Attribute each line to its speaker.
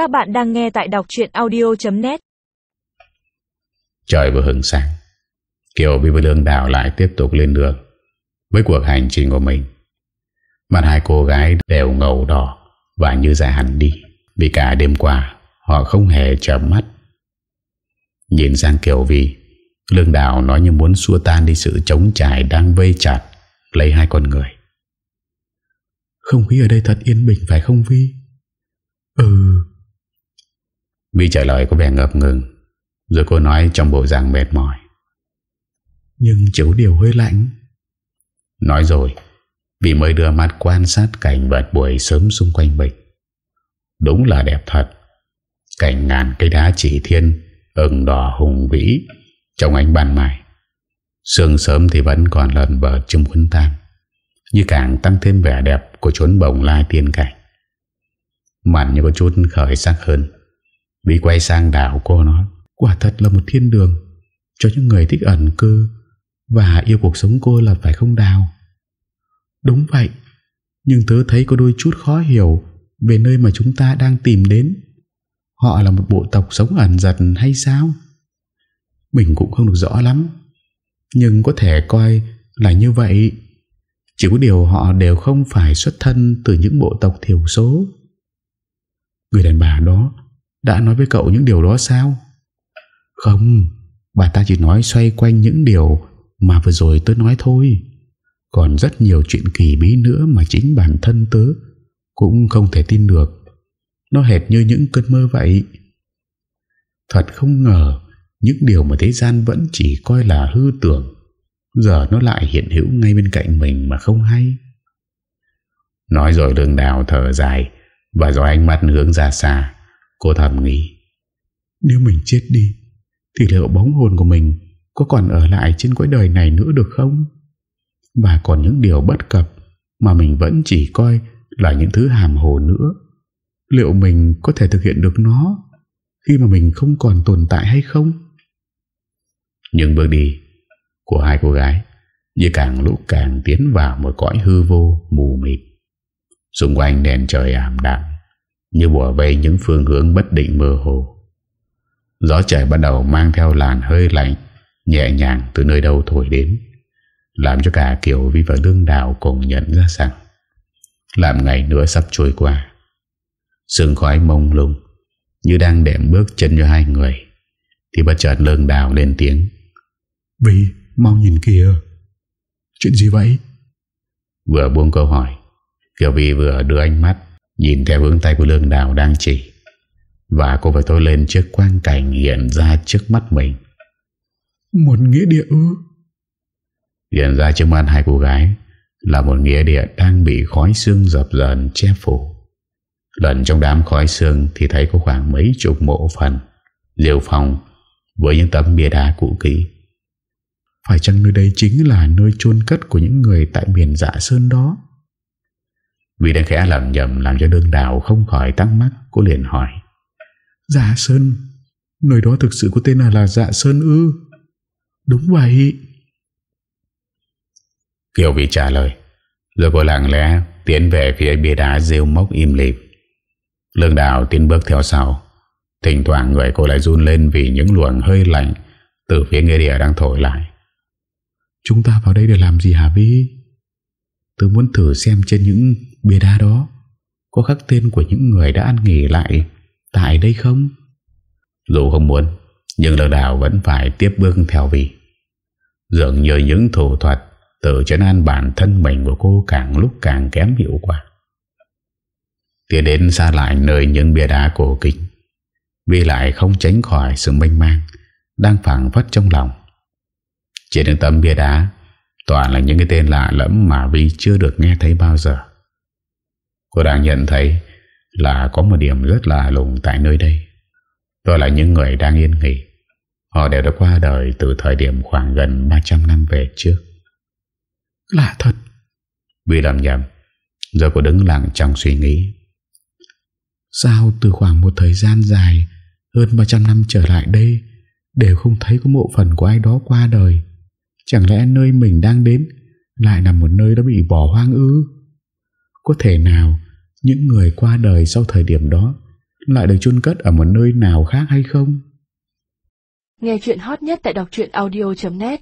Speaker 1: Các bạn đang nghe tại đọc chuyện audio.net
Speaker 2: Trời vừa hứng sáng. Kiều Vi và Lương Đào lại tiếp tục lên đường Với cuộc hành trình của mình. Mặt hai cô gái đều ngầu đỏ Và như dài hẳn đi, Vì cả đêm qua Họ không hề chậm mắt. Nhìn sang Kiều Vi Lương Đào nói như muốn xua tan đi sự chống trải Đang vây chặt Lấy hai con người.
Speaker 3: Không khí ở đây thật yên bình phải không Vi? Ừ
Speaker 2: Vi trả lời có vẻ ngập ngừng Rồi cô nói trong bộ dạng mệt mỏi.
Speaker 3: Nhưng chiếu điều hơi lạnh.
Speaker 2: Nói rồi Vì mới đưa mắt quan sát cảnh vật buổi sớm xung quanh mình. Đúng là đẹp thật. Cảnh ngàn cây đá chỉ thiên ửng đỏ hùng vĩ Trong ánh ban mai. Sương sớm thì vẫn còn lần bờ trong khuân tan Như càng tăng thêm vẻ đẹp Của chốn bồng lai tiên cảnh. Mặt như có chút khởi sắc hơn vì quay sang đảo cô nói,
Speaker 3: Quả thật là một thiên đường. Cho những người thích ẩn cư Và yêu cuộc sống cô là phải không đào? Đúng vậy, Nhưng tớ thấy có đôi chút khó hiểu Về nơi mà chúng ta đang tìm đến. Họ là một bộ tộc sống ẩn giật hay sao? Mình cũng không được rõ lắm, Nhưng có thể coi là như vậy. Chỉ có điều họ đều không phải xuất thân Từ những bộ tộc thiểu số. Người đàn bà đó đã nói với cậu những điều đó sao? Không, Bà ta chỉ nói xoay quanh những điều Mà vừa rồi tôi nói thôi. Còn rất nhiều chuyện kỳ bí nữa Mà chính bản thân tớ Cũng không thể tin được. Nó hệt như những cơn mơ vậy. Thật không ngờ, Những điều mà thế gian vẫn chỉ coi là hư tưởng, Giờ nó lại hiện hữu ngay bên cạnh mình mà không hay.
Speaker 2: Nói rồi đường đào thở dài Và rồi ánh mắt hướng ra xa. Cô thầm nghĩ.
Speaker 3: Nếu mình chết đi Thì liệu bóng hồn của mình Có còn ở lại trên cõi đời này nữa được không? Và còn những điều bất cập Mà mình vẫn chỉ coi Là những thứ hàm hồ nữa. Liệu mình có thể thực hiện được nó Khi mà mình không còn tồn tại hay không?
Speaker 2: Nhưng bước đi Của hai cô gái Như càng lúc càng tiến vào Một cõi hư vô mù mịt. Xung quanh đèn trời ảm đạm Như bùa vây những phương hướng bất định mơ hồ. Gió trời bắt đầu mang theo làn hơi lạnh Nhẹ nhàng từ nơi đâu thổi đến Làm cho cả Kiều Vi và Lương Đào cùng nhận ra rằng Làm ngày nữa sắp trôi qua. Sương khói mông lung Như đang đệm bước chân cho hai người Thì bất chợt Lương Đào lên tiếng.
Speaker 3: Vi mau nhìn kìa Chuyện gì vậy?
Speaker 2: Vừa buông câu hỏi Kiều Vi vừa đưa ánh mắt Nhìn theo hướng tay của Lương Đào đang chỉ. Và cô phải tôi lên trước quang cảnh Hiện ra trước mắt mình.
Speaker 3: Một nghĩa địa ư?
Speaker 2: Hiện ra trước mắt hai cô gái Là một nghĩa địa đang bị khói xương dập dần che phủ. Lần trong đám khói xương Thì thấy có khoảng mấy chục mộ phần Liều phòng Với những tấm bia đá cũ kỹ.
Speaker 3: Phải chăng nơi đây chính là nơi chôn cất Của những người tại biển dạ sơn đó
Speaker 2: vì đang khẽ lầm nhầm làm cho đương đào không khỏi tăng mắt Cô liền hỏi.
Speaker 3: Dạ Sơn Nơi đó thực sự có tên là, là Dạ Sơn ư? Đúng vậy.
Speaker 2: Kiều Vy trả lời. Rồi cô lặng lẽ tiến về phía bia đá rêu mốc im lịp Lương đào tiến bước theo sau. Thỉnh thoảng người cô lại run lên Vì những luồng hơi lạnh Từ phía nghe địa đang thổi lại.
Speaker 3: Chúng ta vào đây để làm gì hả Vi Tôi muốn thử xem trên những bia đá đó, Có khắc tên của những người đã ăn nghỉ lại Tại đây không?
Speaker 2: Dù không muốn, Nhưng lờ đào vẫn phải tiếp bước theo vì Dường như những thủ thuật Từ chấn an bản thân mình của cô Càng lúc càng kém hiệu quả. Tiến đến xa lại nơi những bia đá cổ kính, Vì lại không tránh khỏi sự mênh mang Đang phản phất trong lòng. Trên những tấm bia đá Toàn là những cái tên lạ lẫm Mà Vi chưa được nghe thấy bao giờ. Cô đang nhận thấy Là có một điểm rất là lùng tại nơi đây. Đó là những người đang yên nghỉ. Họ đều đã qua đời Từ thời điểm khoảng gần 300 năm về trước.
Speaker 3: Lạ thật.
Speaker 2: Vi làm nhầm. Rồi cô đứng lặng trong suy nghĩ.
Speaker 3: Sao từ khoảng một thời gian dài Hơn 300 năm trở lại đây Đều không thấy có mộ phần của ai đó qua đời Chẳng lẽ nơi mình đang đến Lại là một nơi đã bị bỏ hoang ư Có thể nào Những người qua đời sau thời điểm đó
Speaker 2: lại được chôn cất ở một nơi nào khác hay không?
Speaker 1: Nghe chuyện hot nhất tại đọc audio.net